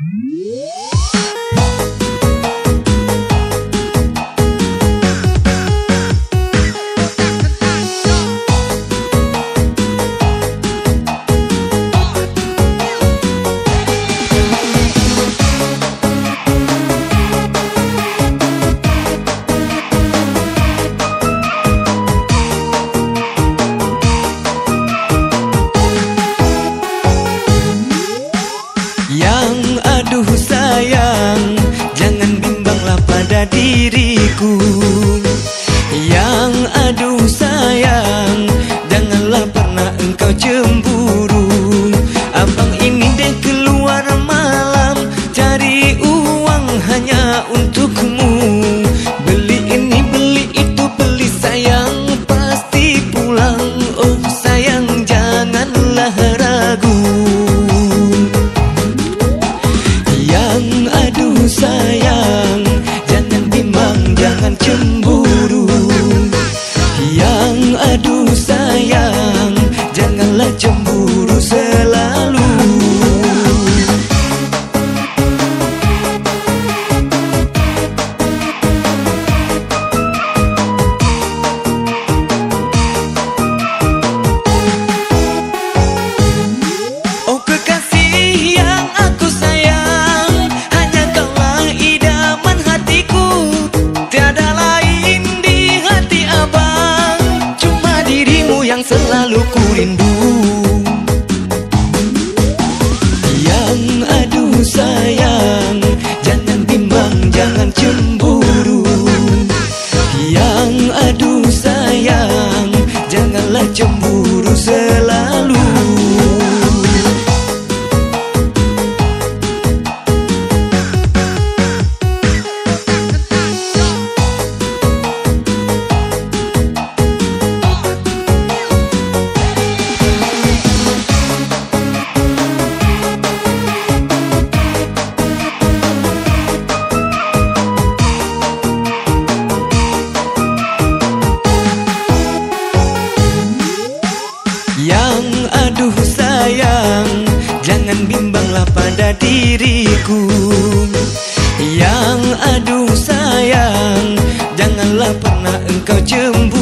Música Yang aduh sayang Jangan bimbanglah pada diriku. Yang aduh sayang pada diriku Yang aduh sayang Janganlah pernah engkau cemburu.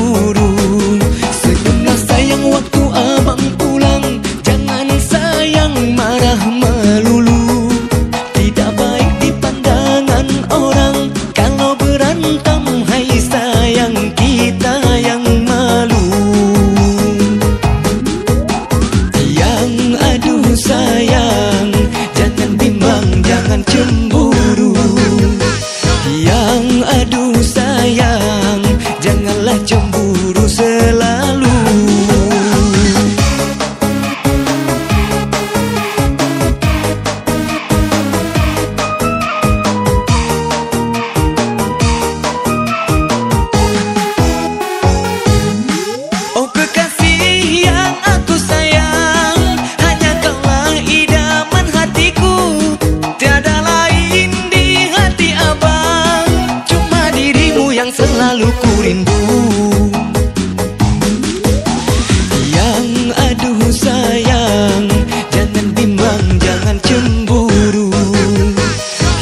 rindu sayang janganlah jom selalu ku rindu. Yang aduh sayang Jangan bimbang, jangan cemburu.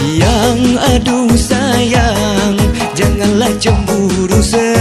Yang aduh sayang Janganlah cemburu sayang